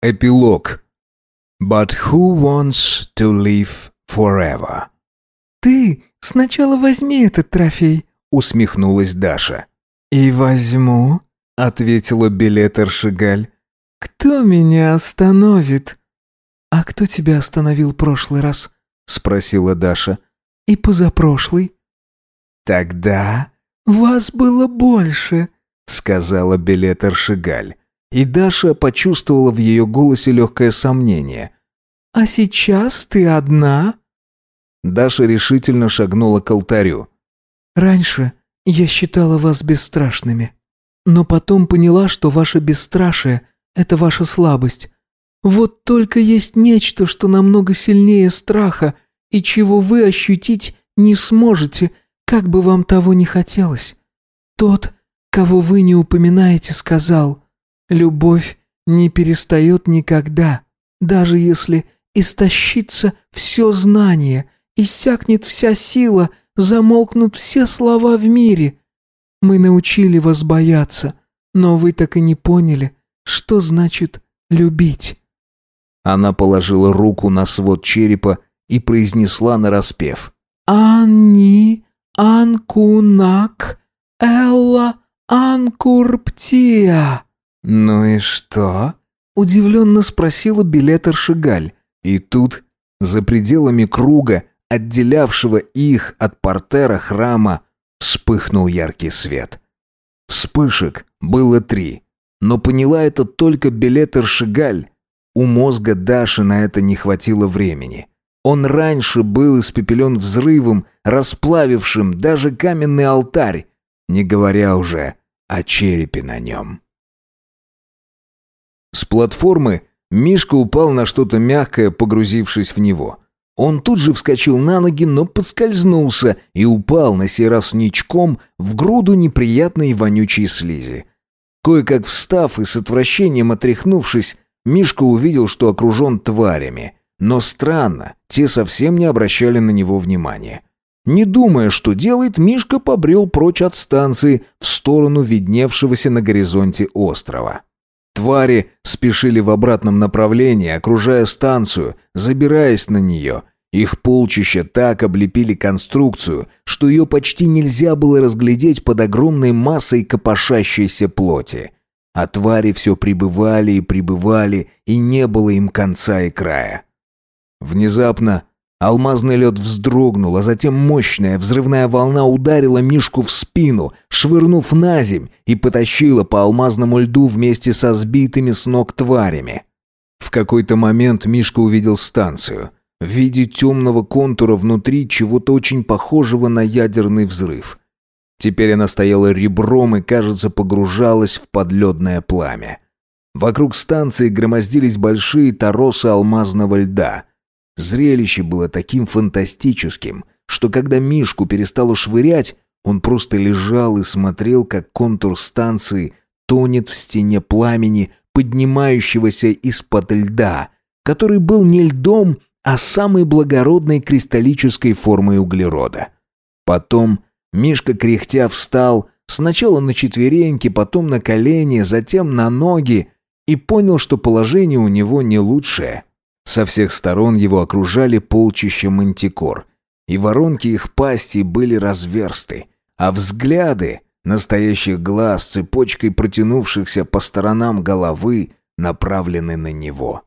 Эпилог. But who wants to live forever? «Ты сначала возьми этот трофей», — усмехнулась Даша. «И возьму», — ответила билетер Шигаль. «Кто меня остановит?» «А кто тебя остановил прошлый раз?» — спросила Даша. «И позапрошлый?» «Тогда вас было больше», — сказала билетер Шигаль. И Даша почувствовала в ее голосе легкое сомнение. «А сейчас ты одна?» Даша решительно шагнула к алтарю. «Раньше я считала вас бесстрашными, но потом поняла, что ваше бесстрашие — это ваша слабость. Вот только есть нечто, что намного сильнее страха, и чего вы ощутить не сможете, как бы вам того не хотелось. Тот, кого вы не упоминаете, сказал — Любовь не перестает никогда, даже если истощится все знание, иссякнет вся сила, замолкнут все слова в мире. Мы научили вас бояться, но вы так и не поняли, что значит любить. Она положила руку на свод черепа и произнесла нараспев. «Анни анкунак элла анкурптия». «Ну и что?» – удивленно спросила билетер Шигаль. И тут, за пределами круга, отделявшего их от портера храма, вспыхнул яркий свет. Вспышек было три, но поняла это только билетер Шигаль. У мозга Даши на это не хватило времени. Он раньше был испепелен взрывом, расплавившим даже каменный алтарь, не говоря уже о черепе на нем. С платформы Мишка упал на что-то мягкое, погрузившись в него. Он тут же вскочил на ноги, но подскользнулся и упал на сей раз ничком в груду неприятной вонючей слизи. Кое-как встав и с отвращением отряхнувшись, Мишка увидел, что окружен тварями. Но странно, те совсем не обращали на него внимания. Не думая, что делает, Мишка побрел прочь от станции в сторону видневшегося на горизонте острова. Твари спешили в обратном направлении, окружая станцию, забираясь на нее. Их полчища так облепили конструкцию, что ее почти нельзя было разглядеть под огромной массой копошащейся плоти. А твари все прибывали и прибывали, и не было им конца и края. Внезапно Алмазный лед вздрогнул, а затем мощная взрывная волна ударила Мишку в спину, швырнув на земь и потащила по алмазному льду вместе со сбитыми с ног тварями. В какой-то момент Мишка увидел станцию. В виде темного контура внутри чего-то очень похожего на ядерный взрыв. Теперь она стояла ребром и, кажется, погружалась в подледное пламя. Вокруг станции громоздились большие торосы алмазного льда — Зрелище было таким фантастическим, что когда Мишку перестало швырять, он просто лежал и смотрел, как контур станции тонет в стене пламени, поднимающегося из-под льда, который был не льдом, а самой благородной кристаллической формой углерода. Потом Мишка кряхтя встал, сначала на четвереньки, потом на колени, затем на ноги, и понял, что положение у него не лучшее. Со всех сторон его окружали полчища мантикор, и воронки их пасти были разверсты, а взгляды настоящих глаз цепочкой протянувшихся по сторонам головы направлены на него.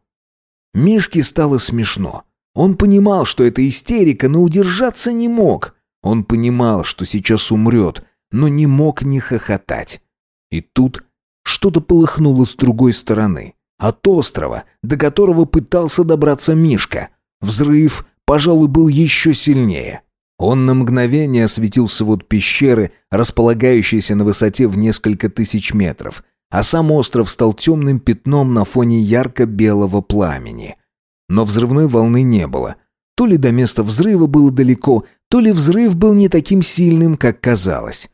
Мишке стало смешно. Он понимал, что это истерика, но удержаться не мог. Он понимал, что сейчас умрет, но не мог не хохотать. И тут что-то полыхнуло с другой стороны. От острова, до которого пытался добраться Мишка. Взрыв, пожалуй, был еще сильнее. Он на мгновение осветил свод пещеры, располагающейся на высоте в несколько тысяч метров, а сам остров стал темным пятном на фоне ярко-белого пламени. Но взрывной волны не было. То ли до места взрыва было далеко, то ли взрыв был не таким сильным, как казалось.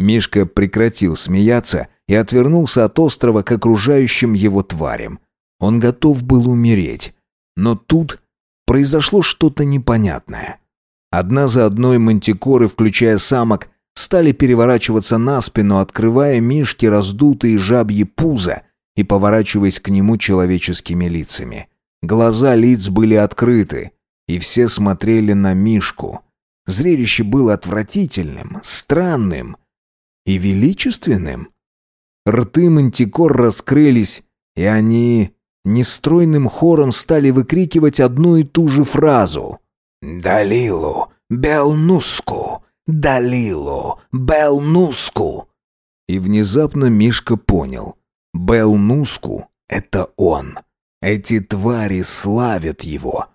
Мишка прекратил смеяться и отвернулся от острова к окружающим его тварям. Он готов был умереть. Но тут произошло что-то непонятное. Одна за одной мантикоры, включая самок, стали переворачиваться на спину, открывая мишки раздутые жабьи пузо, и поворачиваясь к нему человеческими лицами. Глаза лиц были открыты, и все смотрели на Мишку. Зрелище было отвратительным, странным и величественным. Рты мантикор раскрылись, и они нестройным хором стали выкрикивать одну и ту же фразу. «Далилу, Белнуску! Далилу, Белнуску!» И внезапно Мишка понял. Белнуску — это он. Эти твари славят его.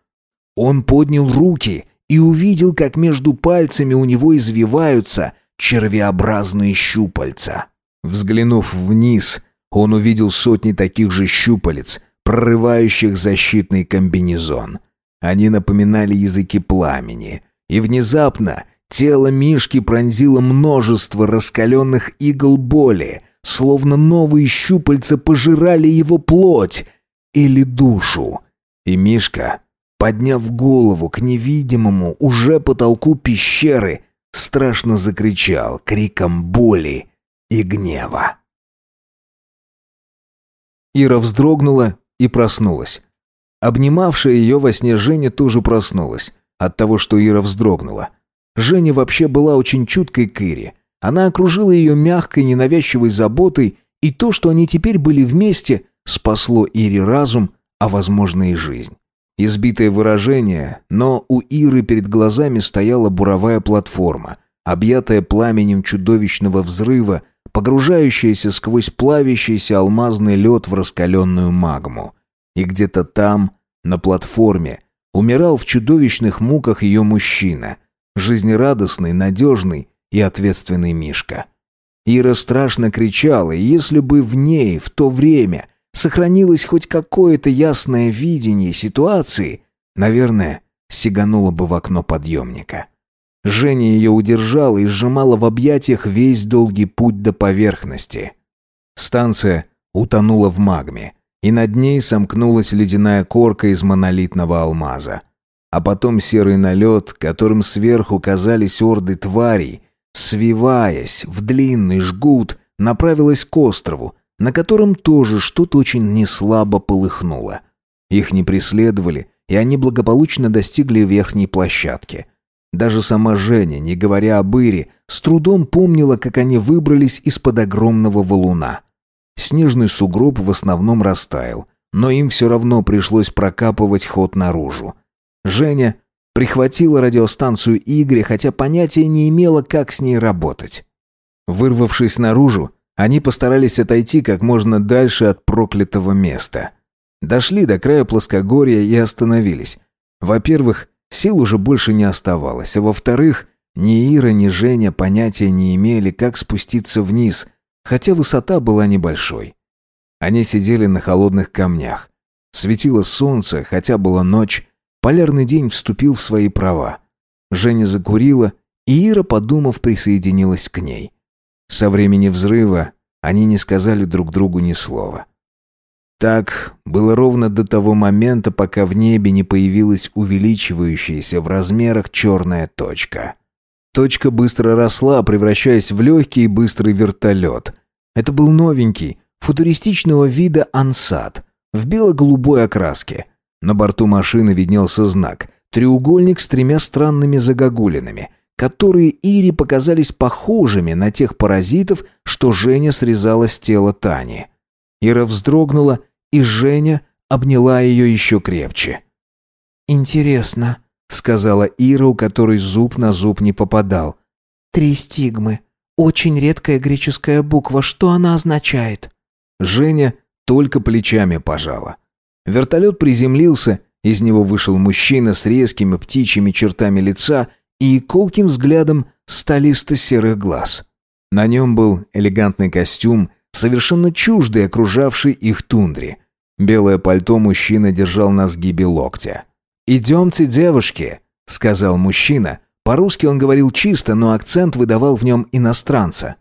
Он поднял руки и увидел, как между пальцами у него извиваются червеобразные щупальца. Взглянув вниз, он увидел сотни таких же щупалец, прорывающих защитный комбинезон. Они напоминали языки пламени. И внезапно тело Мишки пронзило множество раскаленных игл боли, словно новые щупальца пожирали его плоть или душу. И Мишка, подняв голову к невидимому уже потолку пещеры, страшно закричал криком боли и гнева. Ира вздрогнула и проснулась. Обнимавшая ее во сне Женя тоже проснулась от того, что Ира вздрогнула. Женя вообще была очень чуткой к Ире. Она окружила ее мягкой, ненавязчивой заботой, и то, что они теперь были вместе, спасло Ире разум, а возможно и жизнь. Избитое выражение, но у Иры перед глазами стояла буровая платформа, объятая пламенем чудовищного взрыва, погружающаяся сквозь плавящийся алмазный лед в раскаленную магму. И где-то там, на платформе, умирал в чудовищных муках ее мужчина, жизнерадостный, надежный и ответственный Мишка. Ира страшно кричала, и если бы в ней в то время сохранилось хоть какое-то ясное видение ситуации, наверное, сиганула бы в окно подъемника. Женя ее удержала и сжимала в объятиях весь долгий путь до поверхности. Станция утонула в магме, и над ней сомкнулась ледяная корка из монолитного алмаза. А потом серый налет, которым сверху казались орды тварей, свиваясь в длинный жгут, направилась к острову, на котором тоже что-то очень неслабо полыхнуло. Их не преследовали, и они благополучно достигли верхней площадки. Даже сама Женя, не говоря об Ире, с трудом помнила, как они выбрались из-под огромного валуна. Снежный сугроб в основном растаял, но им все равно пришлось прокапывать ход наружу. Женя прихватила радиостанцию Игоря, хотя понятия не имела, как с ней работать. Вырвавшись наружу, они постарались отойти как можно дальше от проклятого места. Дошли до края плоскогорья и остановились. Во-первых, сил уже больше не оставалось, а во-вторых, ни Ира, ни Женя понятия не имели, как спуститься вниз, хотя высота была небольшой. Они сидели на холодных камнях. Светило солнце, хотя была ночь, полярный день вступил в свои права. Женя закурила, и Ира, подумав, присоединилась к ней. Со времени взрыва они не сказали друг другу ни слова. Так было ровно до того момента, пока в небе не появилась увеличивающаяся в размерах черная точка. Точка быстро росла, превращаясь в легкий и быстрый вертолет. Это был новенький, футуристичного вида ансат, в бело-голубой окраске. На борту машины виднелся знак – треугольник с тремя странными загогулинами – которые Ире показались похожими на тех паразитов, что Женя срезала с тела Тани. Ира вздрогнула, и Женя обняла ее еще крепче. «Интересно», — сказала Ира, у которой зуб на зуб не попадал. «Три стигмы. Очень редкая греческая буква. Что она означает?» Женя только плечами пожала. Вертолет приземлился, из него вышел мужчина с резкими птичьими чертами лица и колким взглядом сталисто-серых глаз. На нем был элегантный костюм, совершенно чуждый окружавший их тундре. Белое пальто мужчина держал на сгибе локтя. «Идемте, девушки», — сказал мужчина. По-русски он говорил чисто, но акцент выдавал в нем иностранца.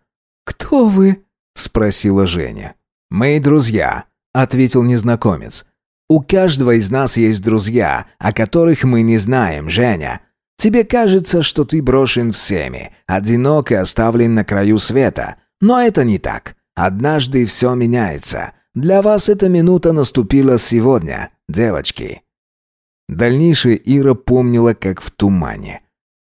«Кто вы?» — спросила Женя. «Мы друзья», — ответил незнакомец. «У каждого из нас есть друзья, о которых мы не знаем, Женя. Тебе кажется, что ты брошен всеми, одинок и оставлен на краю света. Но это не так. Однажды все меняется. Для вас эта минута наступила сегодня, девочки». Дальнейшее Ира помнила как в тумане.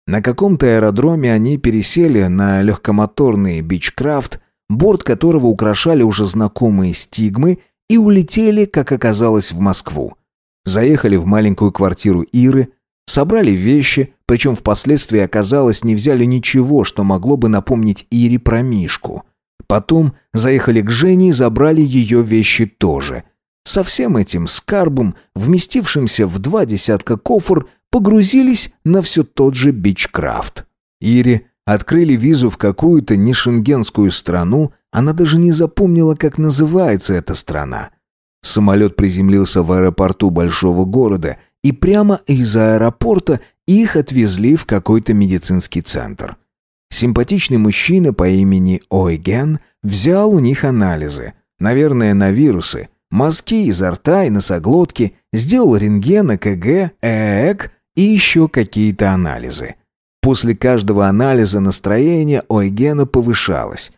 На каком-то аэродроме они пересели на легкомоторный бичкрафт, борт которого украшали уже знакомые стигмы, и улетели, как оказалось, в Москву. Заехали в маленькую квартиру Иры, собрали вещи, причем впоследствии оказалось, не взяли ничего, что могло бы напомнить Ире про Мишку. Потом заехали к Жене и забрали ее вещи тоже. Со всем этим скарбом, вместившимся в два десятка кофр, погрузились на все тот же бичкрафт. Ире открыли визу в какую-то нешенгенскую страну, она даже не запомнила, как называется эта страна. Самолет приземлился в аэропорту большого города, и прямо из аэропорта их отвезли в какой-то медицинский центр. Симпатичный мужчина по имени Ойген взял у них анализы, наверное, на вирусы, мазки изо рта и носоглотки, сделал рентген, ЭКГ, ЭЭК и еще какие-то анализы. После каждого анализа настроение Ойгена повышалось.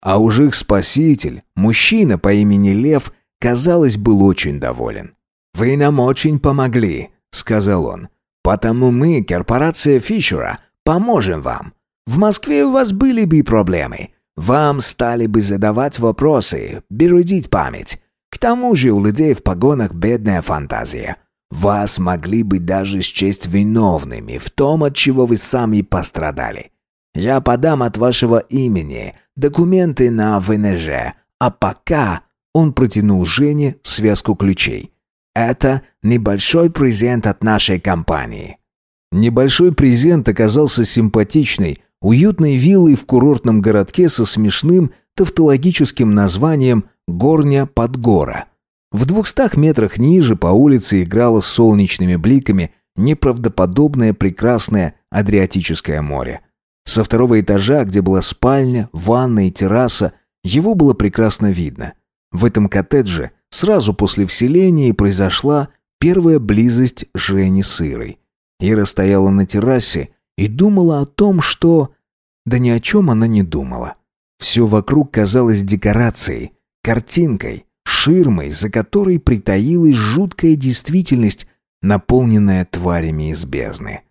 А уж их спаситель, мужчина по имени Лев, казалось, был очень доволен. «Вы нам очень помогли», — сказал он. «Потому мы, корпорация Фишера, поможем вам. В Москве у вас были бы проблемы. Вам стали бы задавать вопросы, бередить память. К тому же у людей в погонах бедная фантазия. Вас могли бы даже счесть виновными в том, от чего вы сами пострадали. Я подам от вашего имени документы на ВНЖ, а пока он протянул Жене связку ключей. Это небольшой презент от нашей компании. Небольшой презент оказался симпатичной, уютной виллой в курортном городке со смешным тавтологическим названием «Горня под гора». В двухстах метрах ниже по улице играло с солнечными бликами неправдоподобное прекрасное Адриатическое море. Со второго этажа, где была спальня, ванна и терраса, его было прекрасно видно. В этом коттедже сразу после вселения и произошла первая близость Жени с Ирой. Ира стояла на террасе и думала о том, что... Да ни о чем она не думала. Все вокруг казалось декорацией, картинкой, ширмой, за которой притаилась жуткая действительность, наполненная тварями из бездны.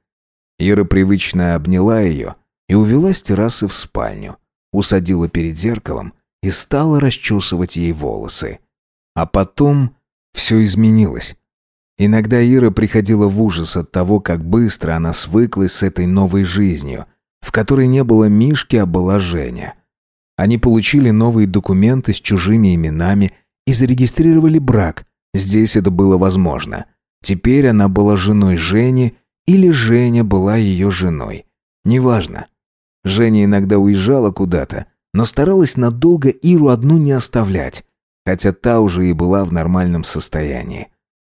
Ира привычно обняла ее и увела с террасы в спальню, усадила перед зеркалом и стала расчесывать ей волосы. А потом все изменилось. Иногда Ира приходила в ужас от того, как быстро она свыклась с этой новой жизнью, в которой не было Мишки, а была Женя. Они получили новые документы с чужими именами и зарегистрировали брак. Здесь это было возможно. Теперь она была женой Жени или Женя была ее женой. Неважно. Женя иногда уезжала куда-то, но старалась надолго Иру одну не оставлять, хотя та уже и была в нормальном состоянии.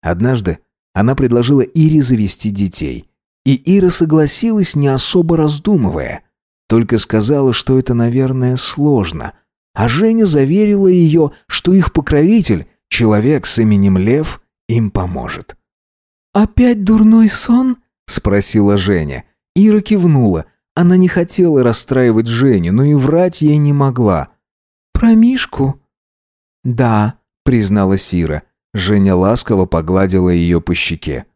Однажды она предложила Ире завести детей, и Ира согласилась, не особо раздумывая. Только сказала, что это, наверное, сложно – а Женя заверила ее, что их покровитель, человек с именем Лев, им поможет. «Опять дурной сон?» — спросила Женя. Ира кивнула. Она не хотела расстраивать Женю, но и врать ей не могла. «Про Мишку?» «Да», — призналась Ира. Женя ласково погладила ее по щеке.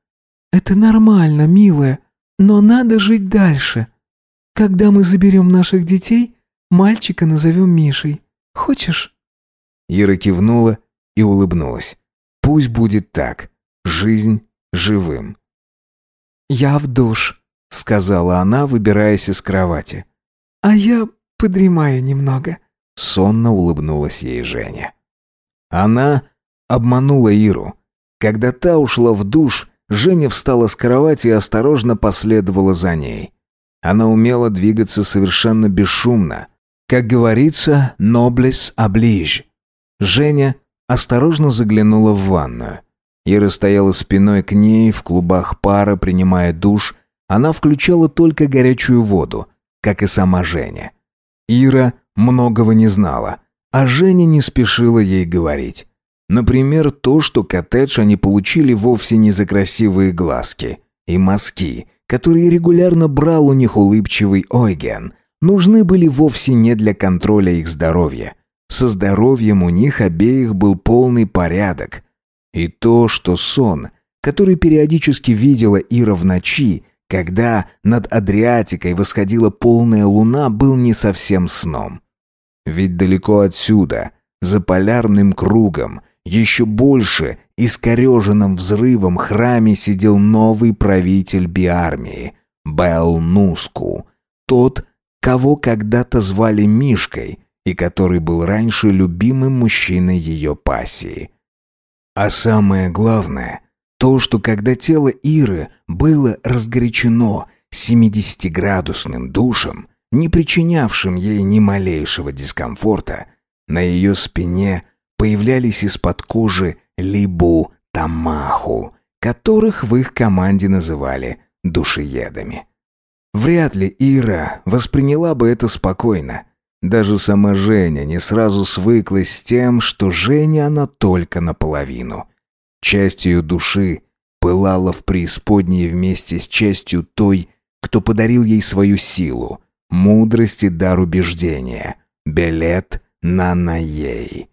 «Это нормально, милая, но надо жить дальше. Когда мы заберем наших детей, мальчика назовем Мишей. Хочешь?» Ира кивнула и улыбнулась. «Пусть будет так. Жизнь живым». «Я в душ», — сказала она, выбираясь из кровати. «А я подремаю немного», — сонно улыбнулась ей Женя. Она обманула Иру. Когда та ушла в душ, Женя встала с кровати и осторожно последовала за ней. Она умела двигаться совершенно бесшумно, как говорится, «noblesse oblige». Женя осторожно заглянула в ванную. Ира стояла спиной к ней, в клубах пара, принимая душ. Она включала только горячую воду, как и сама Женя. Ира многого не знала, а Женя не спешила ей говорить. Например, то, что коттедж они получили вовсе не за красивые глазки и мазки, которые регулярно брал у них улыбчивый Ойген, нужны были вовсе не для контроля их здоровья. Со здоровьем у них обеих был полный порядок. И то, что сон, который периодически видела Ира в ночи, когда над Адриатикой восходила полная луна, был не совсем сном. Ведь далеко отсюда, за полярным кругом, еще больше искореженным взрывом храме сидел новый правитель Биармии, Бел Нуску, тот, кого когда-то звали Мишкой и который был раньше любимым мужчиной ее пассии. А самое главное, то, что когда тело Иры было разгорячено 70-градусным душем, не причинявшим ей ни малейшего дискомфорта, на ее спине появлялись из-под кожи либу тамаху, которых в их команде называли душеедами. Вряд ли Ира восприняла бы это спокойно. Даже сама Женя не сразу свыклась с тем, что Женя она только наполовину. Часть ее души пылала в преисподней вместе с частью той, кто подарил ей свою силу, мудрость и дар убеждения, билет на наей.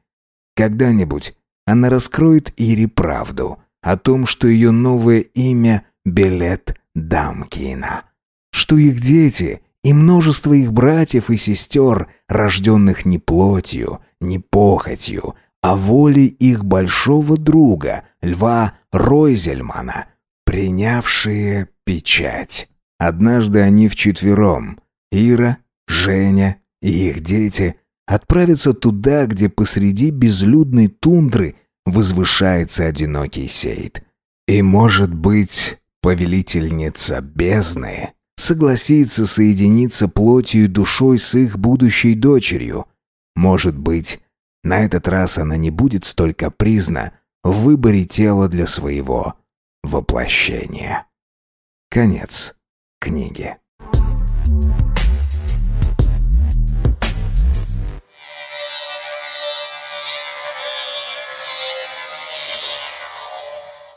Когда-нибудь она раскроет Ире правду о том, что ее новое имя — Билет Дамкина, что их дети и множество их братьев и сестер, рожденных не плотью, не похотью, а волей их большого друга, Льва Ройзельмана, принявшие печать. Однажды они вчетвером, Ира, Женя и их дети, отправятся туда, где посреди безлюдной тундры возвышается одинокий сейд. И, может быть, повелительница бездны согласится соединиться плотью и душой с их будущей дочерью. Может быть, на этот раз она не будет столь капризна в выборе тела для своего воплощения. Конец книги.